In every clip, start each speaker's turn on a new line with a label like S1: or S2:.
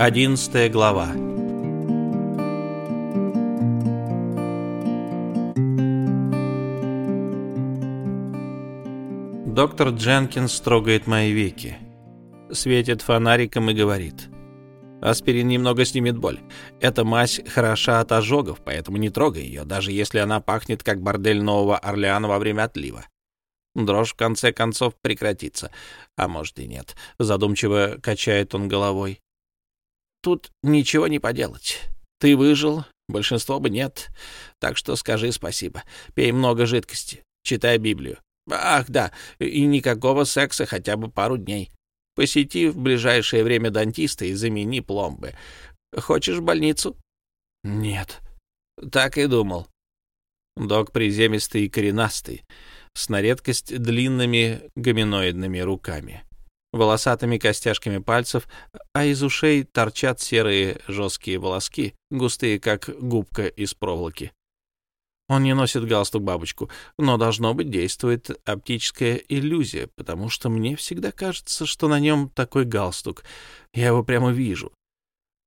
S1: Одиннадцатая глава Доктор Дженкинс трогает мои веки, светит фонариком и говорит. Аспирин немного снимет боль. Эта мазь хороша от ожогов, поэтому не трогай ее, даже если она пахнет, как бордель Нового Орлеана во время отлива. Дрожь в конце концов прекратится. А может и нет. Задумчиво качает он головой. Тут ничего не поделать. Ты выжил, большинство бы нет. Так что скажи спасибо. Пей много жидкости. Читай Библию. Ах, да, и никакого секса хотя бы пару дней. Посети в ближайшее время дантиста и замени пломбы. Хочешь в больницу? Нет. Так и думал. Док приземистый и коренастый с на редкость длинными гоминоидными руками, волосатыми костяшками пальцев, а из ушей торчат серые жесткие волоски, густые, как губка из проволоки. Он не носит галстук-бабочку, но, должно быть, действует оптическая иллюзия, потому что мне всегда кажется, что на нем такой галстук. Я его прямо вижу.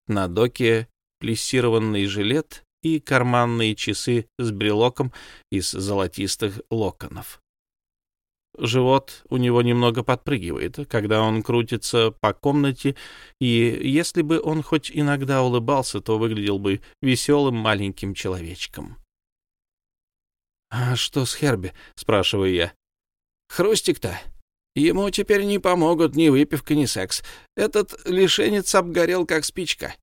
S1: На доке плессированный жилет и карманные часы с брелоком из золотистых локонов. Живот у него немного подпрыгивает, когда он крутится по комнате, и если бы он хоть иногда улыбался, то выглядел бы веселым маленьким человечком. «А что с Херби?» — спрашиваю я. «Хрустик-то. Ему теперь не помогут ни выпивка, ни секс. Этот лишенец обгорел, как спичка.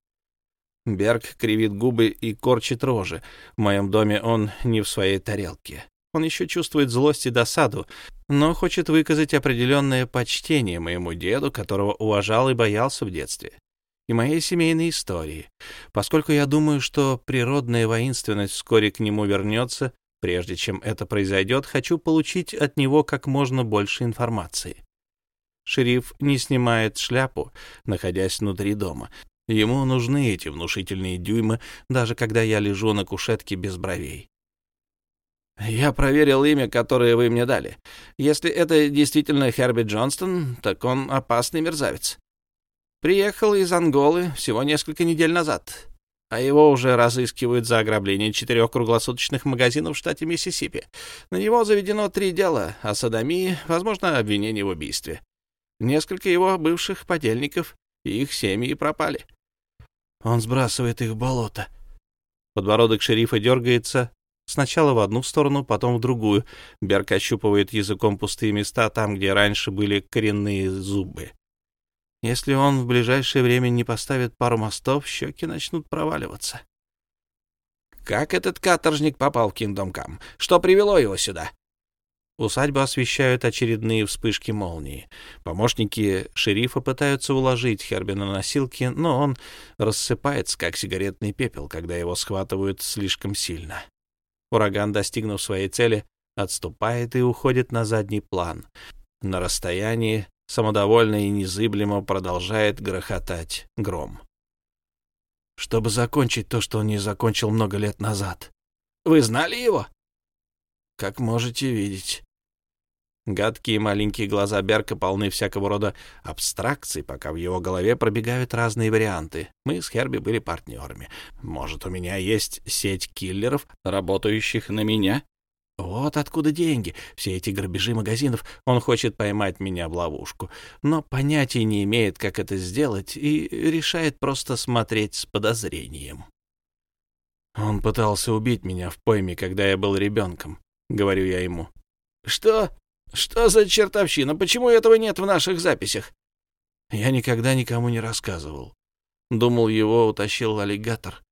S1: Берг кривит губы и корчит рожи. В моем доме он не в своей тарелке. Он еще чувствует злость и досаду, но хочет выказать определенное почтение моему деду, которого уважал и боялся в детстве, и моей семейной истории. Поскольку я думаю, что природная воинственность вскоре к нему вернется, прежде чем это произойдет, хочу получить от него как можно больше информации. Шериф не снимает шляпу, находясь внутри дома, Ему нужны эти внушительные дюймы, даже когда я лежу на кушетке без бровей. «Я проверил имя, которое вы мне дали. Если это действительно Херби Джонстон, так он опасный мерзавец. Приехал из Анголы всего несколько недель назад, а его уже разыскивают за ограбление четырех круглосуточных магазинов в штате Миссисипи. На него заведено три дела о садомии, возможно, обвинение в убийстве. Несколько его бывших подельников и их семьи пропали. Он сбрасывает их в болото. Подбородок шерифа дергается сначала в одну сторону, потом в другую. Берк ощупывает языком пустые места там, где раньше были коренные зубы. Если он в ближайшее время не поставит пару мостов, щеки начнут проваливаться. «Как этот каторжник попал в Кингдом Кам? Что привело его сюда?» Усадьбу освещают очередные вспышки молнии. Помощники шерифа пытаются уложить Херби на носилки, но он рассыпается, как сигаретный пепел, когда его схватывают слишком сильно. Ураган, достигнув своей цели, отступает и уходит на задний план. На расстоянии самодовольно и незыблемо продолжает грохотать гром. Чтобы закончить то, что он не закончил много лет назад. «Вы знали его?» «Как можете видеть». Гадкие маленькие глаза Берка полны всякого рода абстракций, пока в его голове пробегают разные варианты. Мы с Херби были партнерами. Может, у меня есть сеть киллеров, работающих на меня? Вот откуда деньги. Все эти грабежи магазинов. Он хочет поймать меня в ловушку, но понятия не имеет, как это сделать, и решает просто смотреть с подозрением. Он пытался убить меня в пойме, когда я был ребенком, — говорю я ему. «Что?» «Что за чертовщина? Почему этого нет в наших записях?» Я никогда никому не рассказывал. Думал, его утащил аллигатор.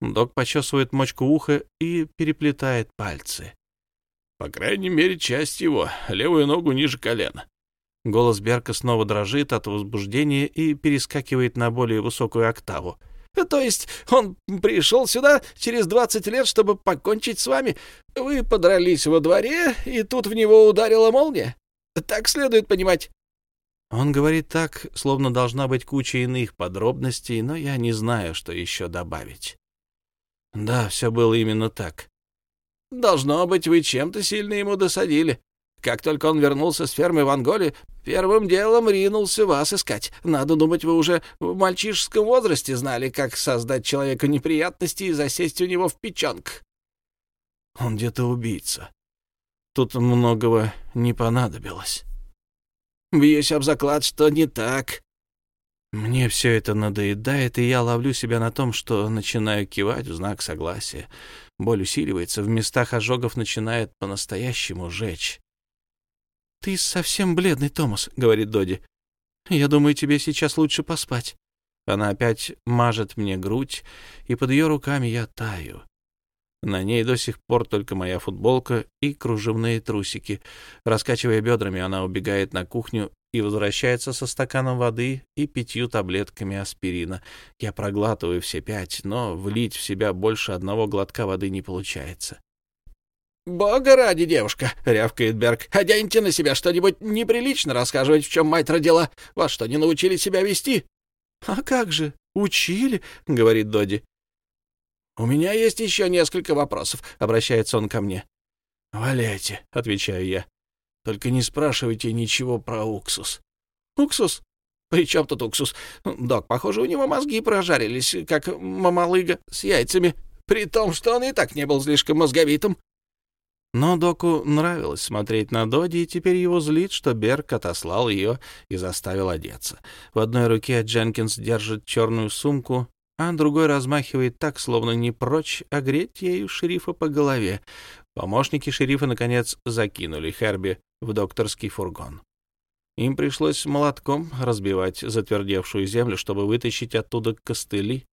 S1: Док почесывает мочку уха и переплетает пальцы. По крайней мере, часть его, левую ногу ниже колена. Голос Берка снова дрожит от возбуждения и перескакивает на более высокую октаву. То есть он пришел сюда через двадцать лет, чтобы покончить с вами? Вы подрались во дворе, и тут в него ударила молния? Так следует понимать». Он говорит так, словно должна быть куча иных подробностей, но я не знаю, что еще добавить. Да, все было именно так. «Должно быть, вы чем-то сильно ему досадили. Как только он вернулся с фермы в Анголе, первым делом ринулся вас искать. Надо думать, вы уже в мальчишеском возрасте знали, как создать человеку неприятности и засесть у него в печенках. Он где-то убийца. Тут многого не понадобилось. Бьюсь об заклад, что не так. Мне все это надоедает, и я ловлю себя на том, что начинаю кивать в знак согласия. Боль усиливается, в местах ожогов начинает по-настоящему жечь. «Ты совсем бледный, Томас», — говорит Доди. «Я думаю, тебе сейчас лучше поспать». Она опять мажет мне грудь, и под ее руками я таю. На ней до сих пор только моя футболка и кружевные трусики. Раскачивая бедрами, она убегает на кухню и возвращается со стаканом воды и пятью таблетками аспирина. Я проглатываю все пять, но влить в себя больше одного глотка воды не получается. «Бога ради, девушка!» — рявкает Берг. «Оденьте на себя что-нибудь неприлично рассказывать, в чем мать родила. Вас что, не научили себя вести?» «А как же? Учили?» — говорит Доди. «У меня есть еще несколько вопросов», — обращается он ко мне. «Валяйте», — отвечаю я. «Только не спрашивайте ничего про уксус». «Уксус? При чем тут уксус? Док, похоже, у него мозги прожарились, как мамалыга с яйцами, при том, что он и так не был слишком мозговитым». Но доку нравилось смотреть на Доди, и теперь его злит, что Берг отослал ее и заставил одеться. В одной руке Дженкинс держит черную сумку, а другой размахивает так, словно не прочь огреть ею шерифа по голове. Помощники шерифа, наконец, закинули Херби в докторский фургон. Им пришлось молотком разбивать затвердевшую землю, чтобы вытащить оттуда костыли.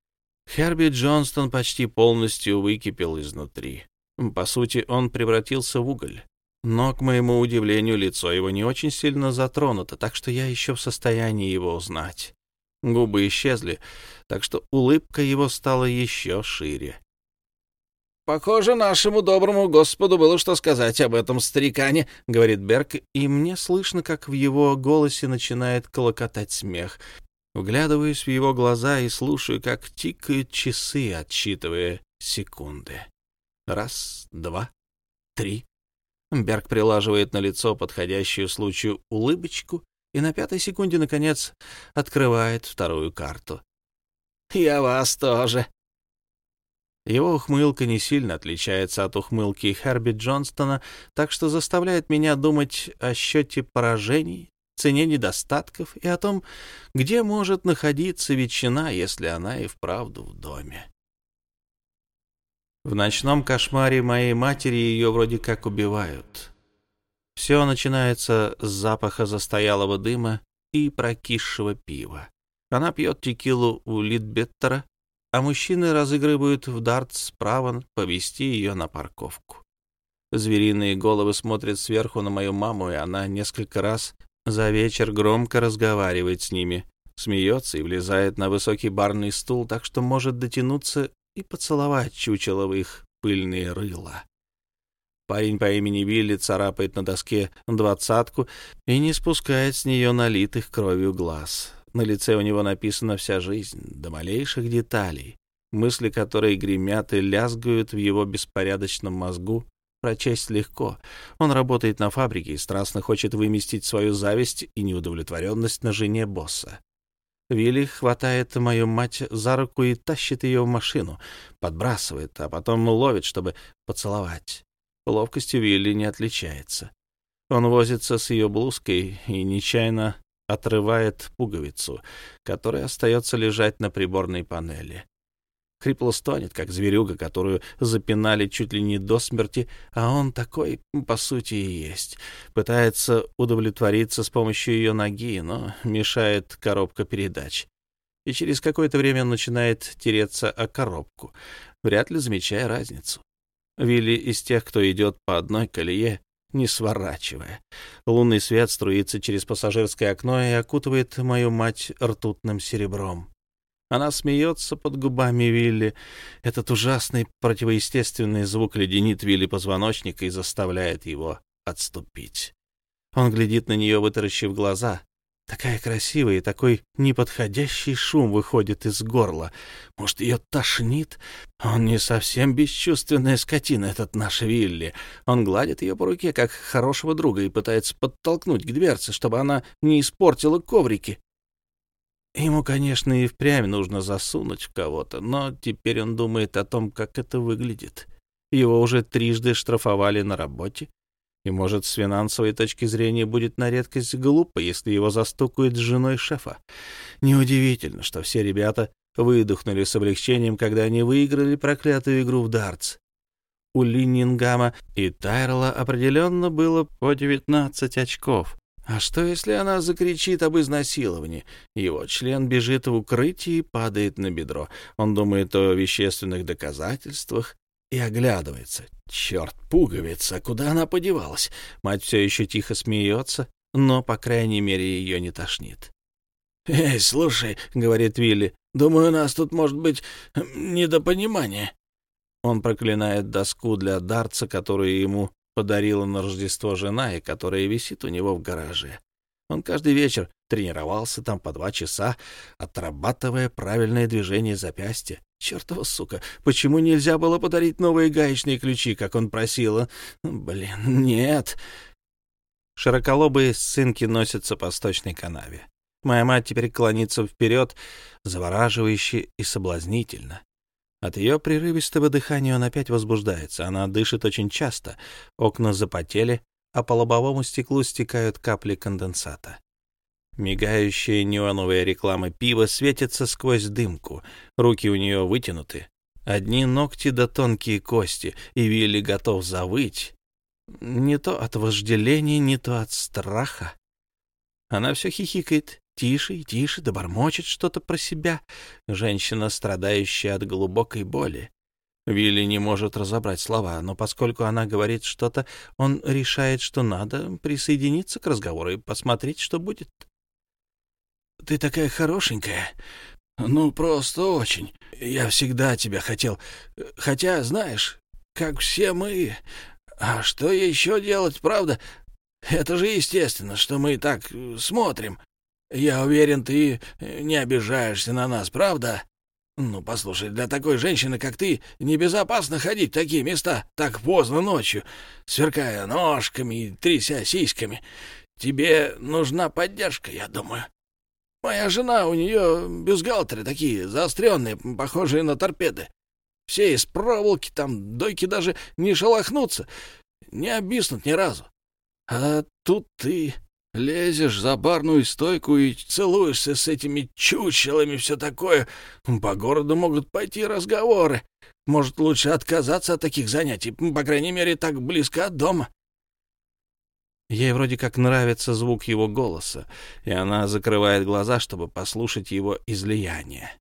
S1: Херби Джонстон почти полностью выкипел изнутри. По сути, он превратился в уголь. Но, к моему удивлению, лицо его не очень сильно затронуто, так что я еще в состоянии его узнать. Губы исчезли, так что улыбка его стала еще шире. «Похоже, нашему доброму Господу было что сказать об этом старикане», — говорит Берг, и мне слышно, как в его голосе начинает колокотать смех. Вглядываюсь в его глаза и слушаю, как тикают часы, отсчитывая секунды. Раз, два, три. Берг прилаживает на лицо подходящую случаю улыбочку и на пятой секунде, наконец, открывает вторую карту. «Я вас тоже». Его ухмылка не сильно отличается от ухмылки Херби Джонстона, так что заставляет меня думать о счете поражений, цене недостатков и о том, где может находиться ветчина, если она и вправду в доме. В ночном кошмаре моей матери ее вроде как убивают. Все начинается с запаха застоялого дыма и прокисшего пива. Она пьет текилу у Литбеттера, а мужчины разыгрывают в дартс право повести ее на парковку. Звериные головы смотрят сверху на мою маму, и она несколько раз за вечер громко разговаривает с ними, смеется и влезает на высокий барный стул, так что может дотянуться и поцеловать чучело в их пыльные рыла. Парень по имени Вилли царапает на доске двадцатку и не спускает с нее налитых кровью глаз. На лице у него написана вся жизнь, до малейших деталей, мысли которые гремят и лязгают в его беспорядочном мозгу, прочесть легко. Он работает на фабрике и страстно хочет выместить свою зависть и неудовлетворенность на жене босса. Вилли хватает мою мать за руку и тащит ее в машину, подбрасывает, а потом ловит, чтобы поцеловать. Ловкостью Вилли не отличается. Он возится с ее блузкой и нечаянно отрывает пуговицу, которая остается лежать на приборной панели. Хрипло стонет, как зверюга, которую запинали чуть ли не до смерти, а он такой, по сути, и есть. Пытается удовлетвориться с помощью ее ноги, но мешает коробка передач. И через какое-то время начинает тереться о коробку, вряд ли замечая разницу. Вилли из тех, кто идет по одной колее, не сворачивая. Лунный свет струится через пассажирское окно и окутывает мою мать ртутным серебром. Она смеется под губами Вилли. Этот ужасный противоестественный звук леденит Вилли позвоночника и заставляет его отступить. Он глядит на нее, вытаращив глаза. Такая красивая и такой неподходящий шум выходит из горла. Может, ее тошнит? Он не совсем бесчувственная скотина, этот наш Вилли. Он гладит ее по руке, как хорошего друга, и пытается подтолкнуть к дверце, чтобы она не испортила коврики. Ему, конечно, и впрямь нужно засунуть в кого-то, но теперь он думает о том, как это выглядит. Его уже трижды штрафовали на работе, и, может, с финансовой точки зрения будет на редкость глупо, если его застукают с женой шефа. Неудивительно, что все ребята выдохнули с облегчением, когда они выиграли проклятую игру в дартс. У Линнингама и Тайрла определенно было по 19 очков. А что, если она закричит об изнасиловании? Его член бежит в укрытие и падает на бедро. Он думает о вещественных доказательствах, и оглядывается. Черт, пуговица, куда она подевалась? Мать все еще тихо смеется, но, по крайней мере, ее не тошнит. «Эй, слушай», — говорит Вилли, — «думаю, у нас тут может быть недопонимание». Он проклинает доску для дартса, которую ему подарила на Рождество жена и которая висит у него в гараже. Он каждый вечер тренировался там по два часа, отрабатывая правильное движение запястья. Чертова сука, почему нельзя было подарить новые гаечные ключи, как он просил? Блин, нет. Широколобые сцинки носятся по сточной канаве. Моя мать теперь клонится вперед, завораживающе и соблазнительно. От ее прерывистого дыхания он опять возбуждается. Она дышит очень часто. Окна запотели, а по лобовому стеклу стекают капли конденсата. Мигающая неоновая реклама пива светится сквозь дымку. Руки у нее вытянуты. Одни ногти да тонкие кости, и Вилли готов завыть. Не то от вожделения, не то от страха. Она все хихикает, тише и тише, да бормочет что-то про себя. Женщина, страдающая от глубокой боли. Вилли не может разобрать слова, но поскольку она говорит что-то, он решает, что надо присоединиться к разговору и посмотреть, что будет. «Ты такая хорошенькая. Ну, просто очень. Я всегда тебя хотел. Хотя, знаешь, как все мы... А что еще делать, правда? Это же естественно, что мы так смотрим. Я уверен, ты не обижаешься на нас, правда?» «Ну, послушай, для такой женщины, как ты, небезопасно ходить в такие места так поздно ночью, сверкая ножками и тряся сиськами. Тебе нужна поддержка, я думаю. Моя жена, у нее бюстгальтеры такие, заостренные, похожие на торпеды. Все из проволоки, там дойки даже не шелохнутся, не обвиснут ни разу. А тут ты Лезешь за барную стойку и целуешься с этими чучелами, все такое. По городу могут пойти разговоры. Может, лучше отказаться от таких занятий, по крайней мере, так близко от дома. Ей вроде как нравится звук его голоса, и она закрывает глаза, чтобы послушать его излияние.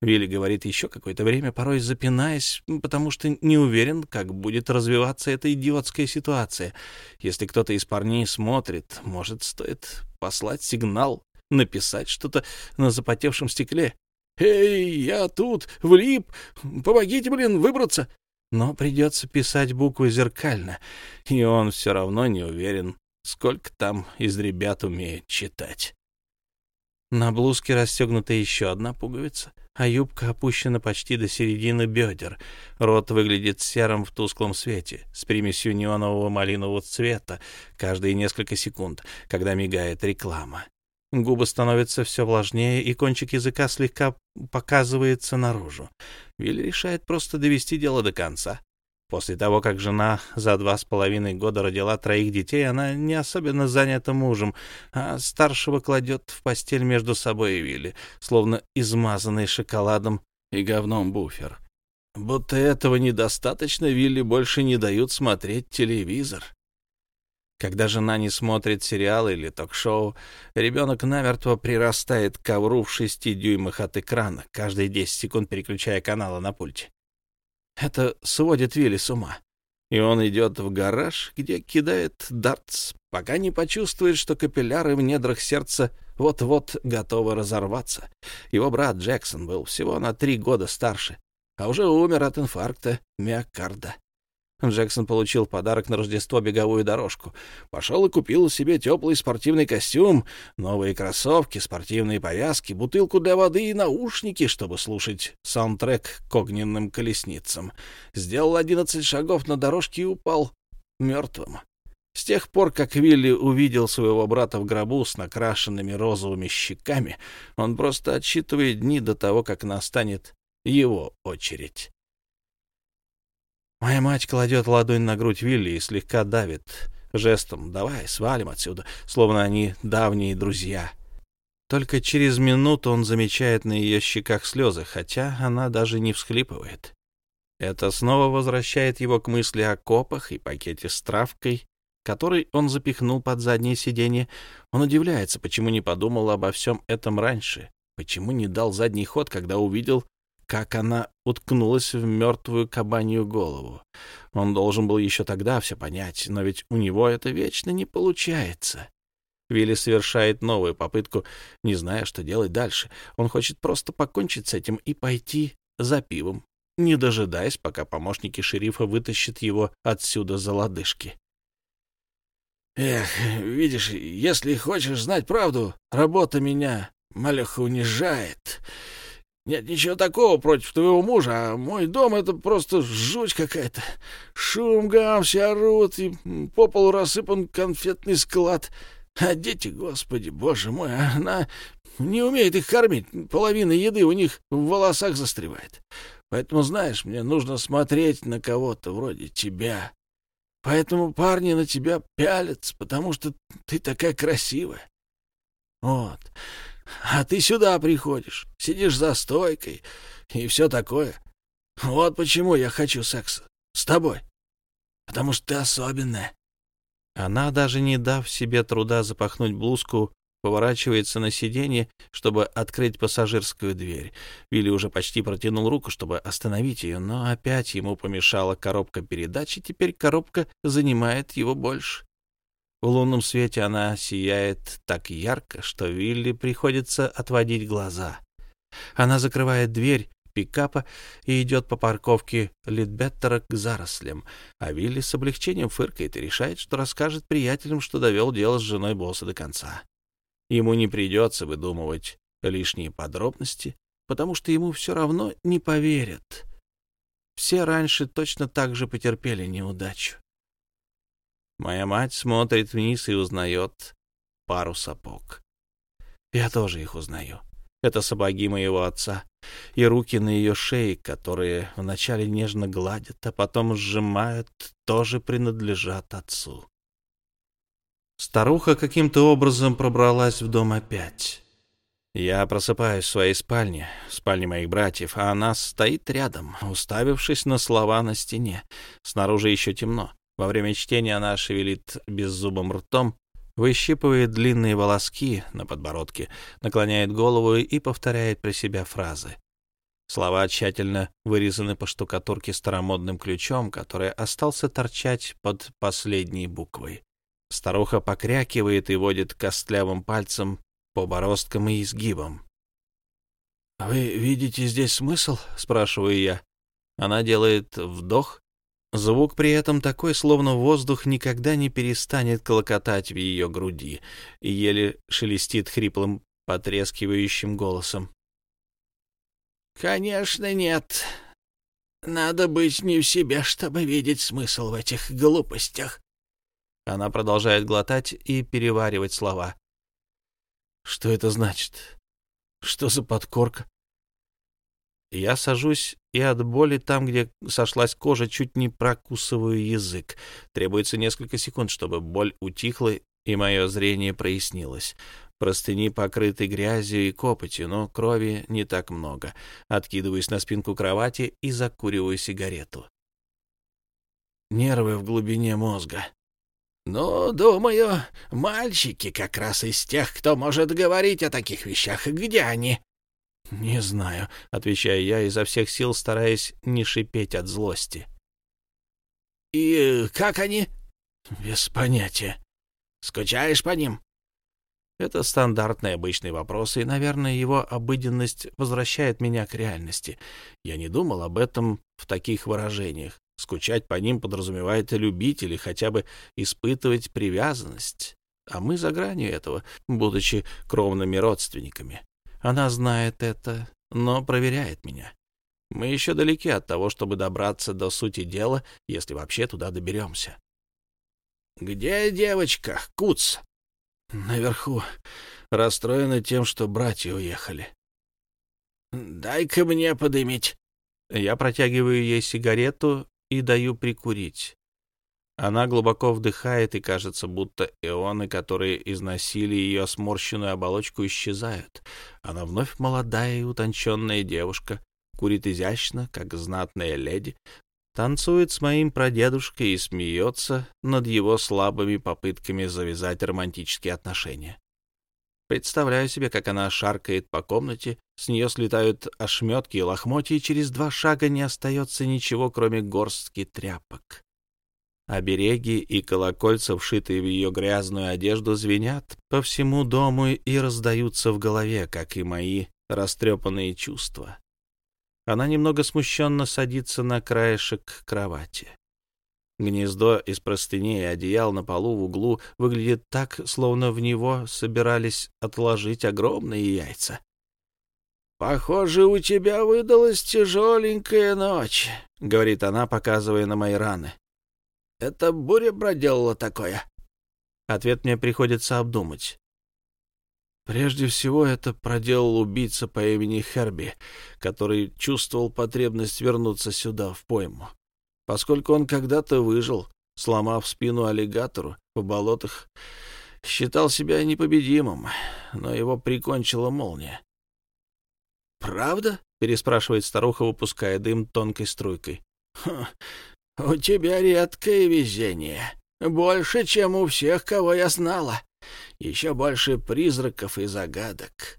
S1: Вилли говорит еще какое-то время, порой запинаясь, потому что не уверен, как будет развиваться эта идиотская ситуация. Если кто-то из парней смотрит, может, стоит послать сигнал, написать что-то на запотевшем стекле. «Эй, я тут, влип! Помогите, блин, выбраться!» Но придется писать буквы зеркально, и он все равно не уверен, сколько там из ребят умеет читать. На блузке расстегнута еще одна пуговица — а юбка опущена почти до середины бедер. Рот выглядит серым в тусклом свете, с примесью неонового малинового цвета каждые несколько секунд, когда мигает реклама. Губы становятся все влажнее, и кончик языка слегка показывается наружу. Вилли решает просто довести дело до конца. После того, как жена за два с половиной года родила троих детей, она не особенно занята мужем, а старшего кладет в постель между собой и Вилли, словно измазанный шоколадом и говном буфер. Будто этого недостаточно, Вилли больше не дают смотреть телевизор. Когда жена не смотрит сериал или ток-шоу, ребенок намертво прирастает к ковру в шести дюймах от экрана, каждые десять секунд переключая каналы на пульте. Это сводит Вилли с ума. И он идет в гараж, где кидает дартс, пока не почувствует, что капилляры в недрах сердца вот-вот готовы разорваться. Его брат Джексон был всего на три года старше, а уже умер от инфаркта миокарда. Джексон получил в подарок на Рождество беговую дорожку. Пошел и купил себе теплый спортивный костюм, новые кроссовки, спортивные повязки, бутылку для воды и наушники, чтобы слушать саундтрек к огненным колесницам. Сделал одиннадцать шагов на дорожке и упал мертвым. С тех пор, как Вилли увидел своего брата в гробу с накрашенными розовыми щеками, он просто отсчитывает дни до того, как настанет его очередь. Моя мать кладет ладонь на грудь Вилли и слегка давит жестом «давай, свалим отсюда», словно они давние друзья. Только через минуту он замечает на ее щеках слезы, хотя она даже не всхлипывает. Это снова возвращает его к мысли о копах и пакете с травкой, который он запихнул под заднее сиденье. Он удивляется, почему не подумал обо всем этом раньше, почему не дал задний ход, когда увидел как она уткнулась в мертвую кабанью голову. Он должен был еще тогда все понять, но ведь у него это вечно не получается. Вилли совершает новую попытку, не зная, что делать дальше. Он хочет просто покончить с этим и пойти за пивом, не дожидаясь, пока помощники шерифа вытащат его отсюда за лодыжки. «Эх, видишь, если хочешь знать правду, работа меня малеха унижает. Нет ничего такого против твоего мужа, а мой дом — это просто жуть какая-то. Шум, гам, все орут, и по полу рассыпан конфетный склад. А дети, господи, боже мой, она не умеет их кормить. Половина еды у них в волосах застревает. Поэтому, знаешь, мне нужно смотреть на кого-то вроде тебя. Поэтому парни на тебя пялятся, потому что ты такая красивая. Вот. А ты сюда приходишь, сидишь за стойкой и все такое. Вот почему я хочу секса. С тобой. Потому что ты особенная. Она, даже не дав себе труда запахнуть блузку, поворачивается на сиденье, чтобы открыть пассажирскую дверь. Вилли уже почти протянул руку, чтобы остановить ее, но опять ему помешала коробка передач, и теперь коробка занимает его больше. В лунном свете она сияет так ярко, что Вилли приходится отводить глаза. Она закрывает дверь пикапа и идет по парковке Литбеттера к зарослям, а Вилли с облегчением фыркает и решает, что расскажет приятелям, что довел дело с женой босса до конца. Ему не придется выдумывать лишние подробности, потому что ему все равно не поверят. Все раньше точно так же потерпели неудачу. Моя мать смотрит вниз и узнает пару сапог. Я тоже их узнаю. Это сапоги моего отца и руки на ее шее, которые вначале нежно гладят, а потом сжимают, тоже принадлежат отцу. Старуха каким-то образом пробралась в дом опять. Я просыпаюсь в своей спальне, в спальне моих братьев, а она стоит рядом, уставившись на слова на стене. Снаружи еще темно. Во время чтения она шевелит беззубым ртом, выщипывает длинные волоски на подбородке, наклоняет голову и повторяет про себя фразы. Слова тщательно вырезаны по штукатурке старомодным ключом, который остался торчать под последней буквой. Старуха покрякивает и водит костлявым пальцем по бороздкам и изгибам. «Вы видите здесь смысл?» — спрашиваю я. Она делает вдох Звук при этом такой, словно воздух никогда не перестанет колокотать в ее груди, и еле шелестит хриплым, потрескивающим голосом. «Конечно, нет. Надо быть не в себе, чтобы видеть смысл в этих глупостях». Она продолжает глотать и переваривать слова. «Что это значит? Что за подкорка? Я сажусь и от боли там, где сошлась кожа, чуть не прокусываю язык. Требуется несколько секунд, чтобы боль утихла и мое зрение прояснилось. Простыни покрыты грязью и копотью, но крови не так много. Откидываюсь на спинку кровати и закуриваю сигарету. Нервы в глубине мозга. «Ну, думаю, мальчики как раз из тех, кто может говорить о таких вещах. Где они?» «Не знаю», — отвечаю я, изо всех сил стараясь не шипеть от злости. «И как они?» «Без понятия». «Скучаешь по ним?» Это стандартный обычный вопрос, и, наверное, его обыденность возвращает меня к реальности. Я не думал об этом в таких выражениях. Скучать по ним подразумевает любить или хотя бы испытывать привязанность. А мы за гранью этого, будучи кровными родственниками. Она знает это, но проверяет меня. Мы еще далеки от того, чтобы добраться до сути дела, если вообще туда доберемся. — Где девочка, Куц? — Наверху. Расстроена тем, что братья уехали. — Дай-ка мне подымить. Я протягиваю ей сигарету и даю прикурить. Она глубоко вдыхает, и кажется, будто ионы, которые износили ее сморщенную оболочку, исчезают. Она вновь молодая и утонченная девушка, курит изящно, как знатная леди, танцует с моим прадедушкой и смеется над его слабыми попытками завязать романтические отношения. Представляю себе, как она шаркает по комнате, с нее слетают ошметки и лохмотья, и через два шага не остается ничего, кроме горстки тряпок. Обереги и колокольца, вшитые в ее грязную одежду, звенят по всему дому и раздаются в голове, как и мои растрепанные чувства. Она немного смущенно садится на краешек кровати. Гнездо из простыней и одеял на полу в углу выглядит так, словно в него собирались отложить огромные яйца. «Похоже, у тебя выдалась тяжеленькая ночь», — говорит она, показывая на мои раны. «Это буря проделала такое?» Ответ мне приходится обдумать. Прежде всего это проделал убийца по имени Херби, который чувствовал потребность вернуться сюда, в пойму. Поскольку он когда-то выжил, сломав спину аллигатору в болотах, считал себя непобедимым, но его прикончила молния. «Правда?» — переспрашивает старуха, выпуская дым тонкой струйкой. «У тебя редкое везение. Больше, чем у всех, кого я знала еще больше призраков и загадок.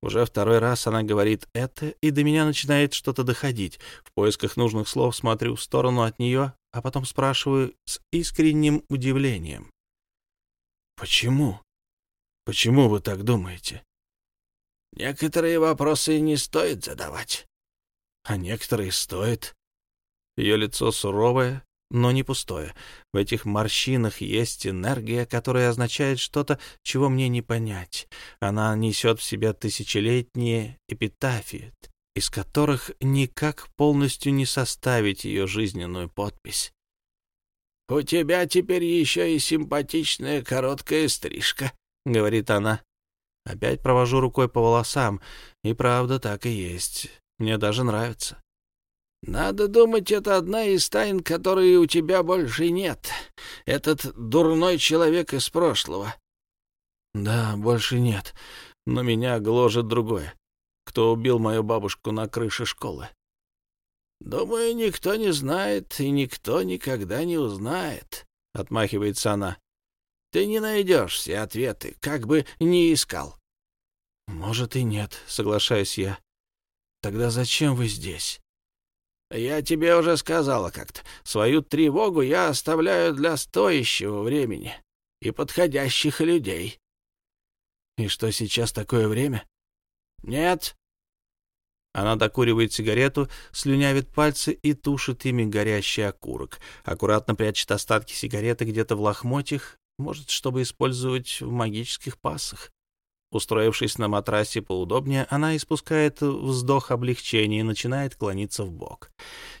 S1: Уже второй раз она говорит это, и до меня начинает что-то доходить. В поисках нужных слов смотрю в сторону от нее, а потом спрашиваю с искренним удивлением. «Почему? Почему вы так думаете?» «Некоторые вопросы не стоит задавать». «А некоторые стоит». Ее лицо суровое, но не пустое. В этих морщинах есть энергия, которая означает что-то, чего мне не понять. Она несет в себя тысячелетние эпитафии, из которых никак полностью не составить ее жизненную подпись. «У тебя теперь еще и симпатичная короткая стрижка», — говорит она. Опять провожу рукой по волосам, и правда так и есть. Мне даже нравится. Надо думать, это одна из тайн, которой у тебя больше нет. Этот дурной человек из прошлого. Да, больше нет. Но меня гложет другое. Кто убил мою бабушку на крыше школы? Думаю, никто не знает, и никто никогда не узнает, — отмахивается она. Ты не найдешь все ответы, как бы ни искал. Может и нет, соглашаюсь я. Тогда зачем вы здесь? «Я тебе уже сказала как-то. Свою тревогу я оставляю для стоящего времени и подходящих людей». «И что, сейчас такое время?» «Нет». Она докуривает сигарету, слюнявит пальцы и тушит ими горящий окурок. Аккуратно прячет остатки сигареты где-то в лохмотьях, может, чтобы использовать в магических пасах. Устроившись на матрасе поудобнее, она испускает вздох облегчения и начинает клониться в бок.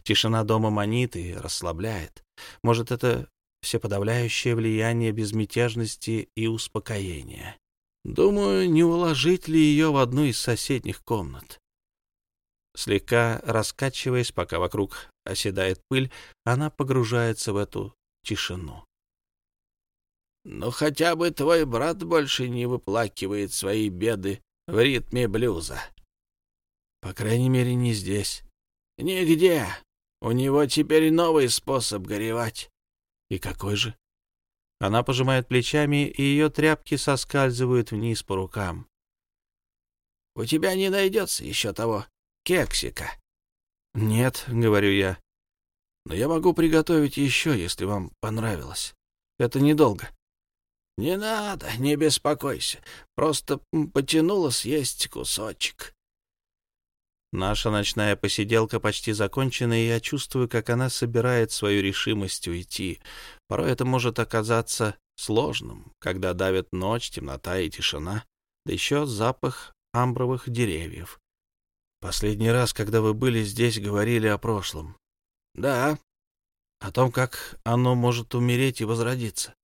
S1: Тишина дома манит и расслабляет. Может, это всеподавляющее влияние безмятежности и успокоения. Думаю, не уложить ли ее в одну из соседних комнат. Слегка раскачиваясь, пока вокруг оседает пыль, она погружается в эту тишину. Но хотя бы твой брат больше не выплакивает свои беды в ритме блюза. По крайней мере, не здесь. Нигде. У него теперь новый способ горевать. И какой же? Она пожимает плечами, и ее тряпки соскальзывают вниз по рукам. У тебя не найдется еще того кексика. Нет, говорю я. Но я могу приготовить еще, если вам понравилось. Это недолго. «Не надо, не беспокойся. Просто потянуло съесть кусочек». Наша ночная посиделка почти закончена, и я чувствую, как она собирает свою решимость уйти. Порой это может оказаться сложным, когда давит ночь, темнота и тишина, да еще запах амбровых деревьев. Последний раз, когда вы были здесь, говорили о прошлом. Да, о том, как оно может умереть и возродиться.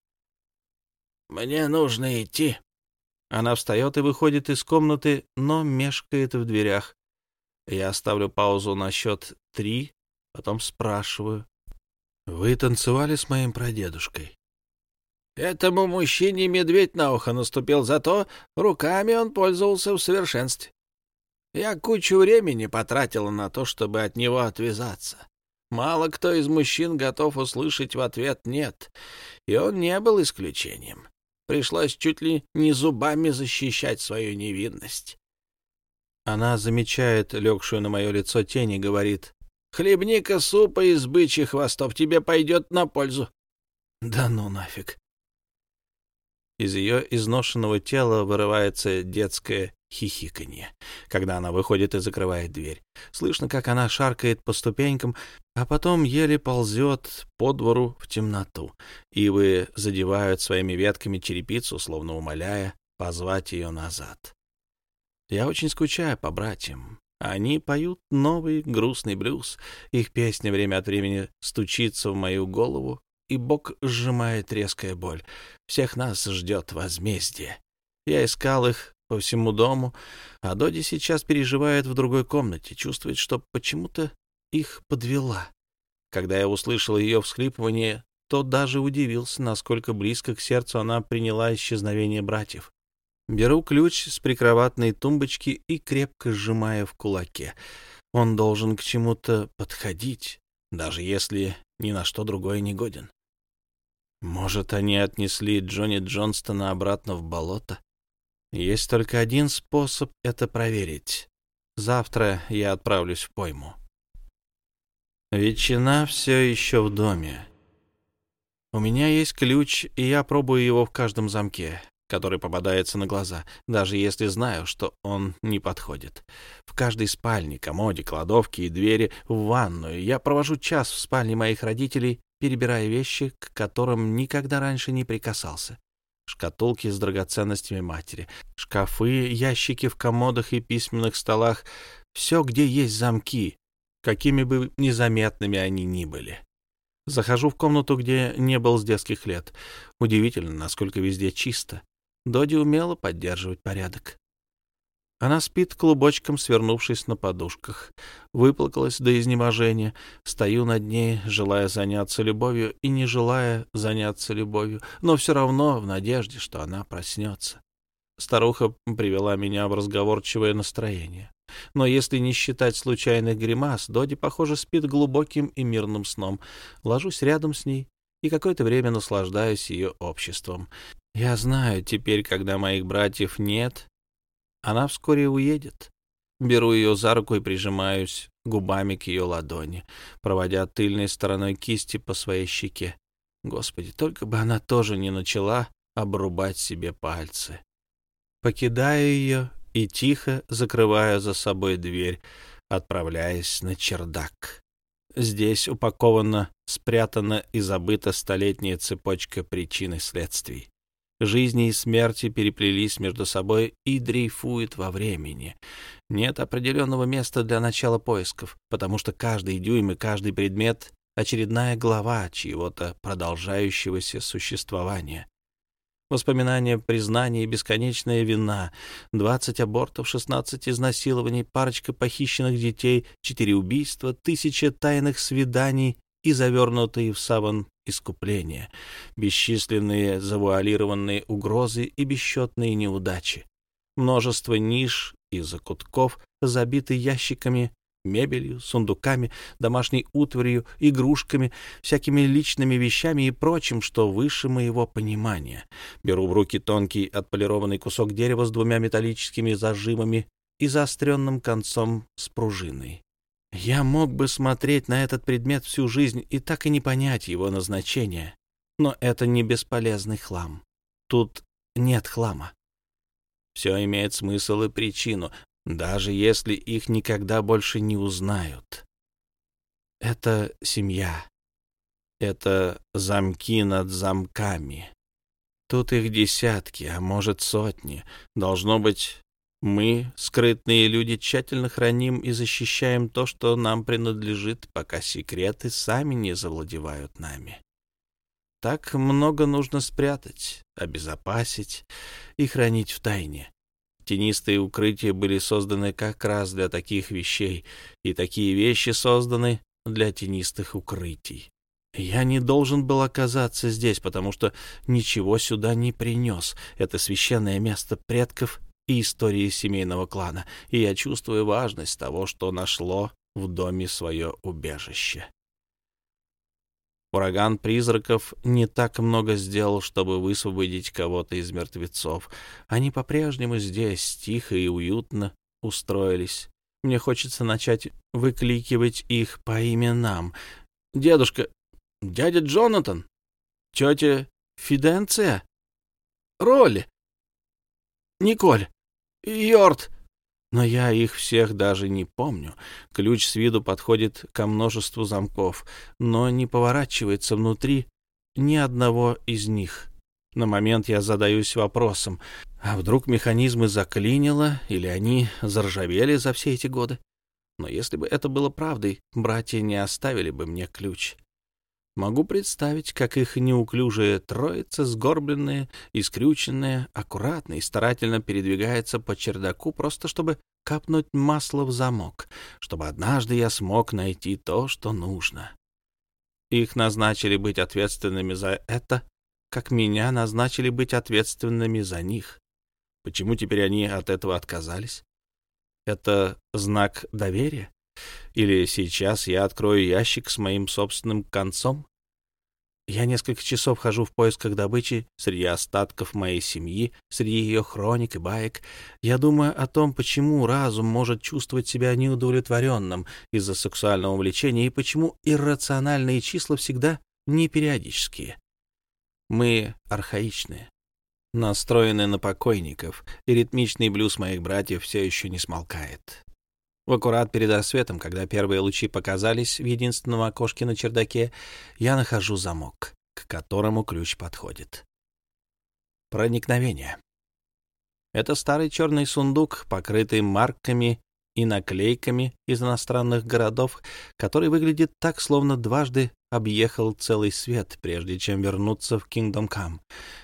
S1: Мне нужно идти. Она встает и выходит из комнаты, но мешкает в дверях. Я ставлю паузу на счет три, потом спрашиваю. «Вы танцевали с моим прадедушкой?» Этому мужчине медведь на ухо наступил, зато руками он пользовался в совершенстве. Я кучу времени потратила на то, чтобы от него отвязаться. Мало кто из мужчин готов услышать в ответ «нет», и он не был исключением. Пришлось чуть ли не зубами защищать свою невинность. Она замечает легшую на мое лицо тень и говорит, «Хлебника супа из бычьих хвостов тебе пойдет на пользу». «Да ну нафиг». Из ее изношенного тела вырывается детское хихиканье, когда она выходит и закрывает дверь. Слышно, как она шаркает по ступенькам, а потом еле ползет по двору в темноту. Ивы задевают своими ветками черепицу, словно умоляя позвать ее назад. Я очень скучаю по братьям. Они поют новый грустный блюз. Их песня время от времени стучится в мою голову, и бок сжимает резкая боль. Всех нас ждет возмездие. Я искал их по всему дому, а Доди сейчас переживает в другой комнате, чувствует, что почему-то их подвела. Когда я услышал ее всхлипывание, то даже удивился, насколько близко к сердцу она приняла исчезновение братьев. Беру ключ с прикроватной тумбочки и крепко сжимая в кулаке. Он должен к чему-то подходить, даже если ни на что другое не годен. Может, они отнесли Джонни Джонстона обратно в болото? Есть только один способ это проверить. Завтра я отправлюсь в пойму. Ветчина все еще в доме. У меня есть ключ, и я пробую его в каждом замке который попадается на глаза, даже если знаю, что он не подходит. В каждой спальне, комоде, кладовке и двери в ванную я провожу час в спальне моих родителей, перебирая вещи, к которым никогда раньше не прикасался. Шкатулки с драгоценностями матери, шкафы, ящики в комодах и письменных столах — все, где есть замки, какими бы незаметными они ни были. Захожу в комнату, где не был с детских лет. Удивительно, насколько везде чисто. Доди умела поддерживать порядок. Она спит клубочком, свернувшись на подушках. Выплакалась до изнеможения. Стою над ней, желая заняться любовью и не желая заняться любовью, но все равно в надежде, что она проснется. Старуха привела меня в разговорчивое настроение. Но если не считать случайных гримас, Доди, похоже, спит глубоким и мирным сном. Ложусь рядом с ней и какое-то время наслаждаюсь ее обществом. Я знаю, теперь, когда моих братьев нет, она вскоре уедет. Беру ее за руку и прижимаюсь губами к ее ладони, проводя тыльной стороной кисти по своей щеке. Господи, только бы она тоже не начала обрубать себе пальцы. Покидаю ее и тихо закрываю за собой дверь, отправляясь на чердак. Здесь упакована, спрятана и забыта столетняя цепочка причин и следствий. Жизни и смерти переплелись между собой и дрейфуют во времени. Нет определенного места для начала поисков, потому что каждый дюйм и каждый предмет — очередная глава чьего-то продолжающегося существования. Воспоминания, признания и бесконечная вина, двадцать абортов, шестнадцать изнасилований, парочка похищенных детей, четыре убийства, тысяча тайных свиданий и завернутые в саван искупления, бесчисленные завуалированные угрозы и бесчетные неудачи. Множество ниш и закутков забиты ящиками, мебелью, сундуками, домашней утварью, игрушками, всякими личными вещами и прочим, что выше моего понимания. Беру в руки тонкий отполированный кусок дерева с двумя металлическими зажимами и заостренным концом с пружиной. Я мог бы смотреть на этот предмет всю жизнь и так и не понять его назначения. Но это не бесполезный хлам. Тут нет хлама. Все имеет смысл и причину. даже если их никогда больше не узнают. Это семья. Это замки над замками. Тут их десятки, а может сотни. Должно быть, мы, скрытные люди, тщательно храним и защищаем то, что нам принадлежит, пока секреты сами не завладевают нами. Так много нужно спрятать, обезопасить и хранить в тайне. Тенистые укрытия были созданы как раз для таких вещей, и такие вещи созданы для тенистых укрытий. Я не должен был оказаться здесь, потому что ничего сюда не принес. Это священное место предков и истории семейного клана, и я чувствую важность того, что нашло в доме свое убежище. Ураган призраков не так много сделал, чтобы высвободить кого-то из мертвецов. Они по-прежнему здесь, тихо и уютно устроились. Мне хочется начать выкликивать их по именам. Дедушка, дядя Джонатан, тетя Фиденция, Ролли, Николь, Йорт, но я их всех даже не помню. Ключ с виду подходит ко множеству замков, но не поворачивается внутри ни одного из них. На момент я задаюсь вопросом, а вдруг механизмы заклинило, или они заржавели за все эти годы? Но если бы это было правдой, братья не оставили бы мне ключ. Могу представить, как их неуклюжая троица, сгорбленная и скрюченная, аккуратно и старательно передвигается по чердаку, просто чтобы капнуть масло в замок, чтобы однажды я смог найти то, что нужно. Их назначили быть ответственными за это, как меня назначили быть ответственными за них. Почему теперь они от этого отказались? Это знак доверия? Или сейчас я открою ящик с моим собственным концом? Я несколько часов хожу в поисках добычи среди остатков моей семьи, среди ее хроник и баек. Я думаю о том, почему разум может чувствовать себя неудовлетворенным из-за сексуального влечения и почему иррациональные числа всегда непериодические. Мы архаичные, настроены на покойников, и ритмичный блюз моих братьев все еще не смолкает. В аккурат перед рассветом, когда первые лучи показались в единственном окошке на чердаке, я нахожу замок, к которому ключ подходит. Проникновение. Это старый черный сундук, покрытый марками и наклейками из иностранных городов, который выглядит так, словно дважды объехал целый свет, прежде чем вернуться в Kingdom Come.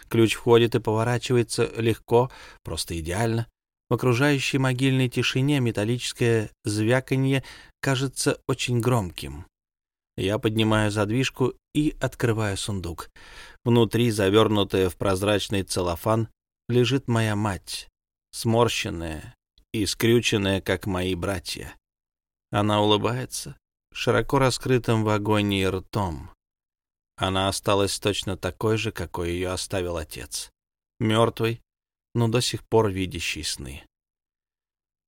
S1: Ключ входит и поворачивается легко, просто идеально, в окружающей могильной тишине металлическое звяканье кажется очень громким. Я поднимаю задвижку и открываю сундук. Внутри, завернутая в прозрачный целлофан, лежит моя мать, сморщенная и скрюченная, как мои братья. Она улыбается, широко раскрытым в агонии ртом. Она осталась точно такой же, какой ее оставил отец. Мертвый, но до сих пор видящий сны.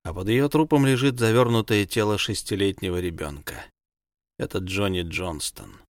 S1: А под ее трупом лежит завернутое тело шестилетнего ребенка. Это Джонни Джонстон.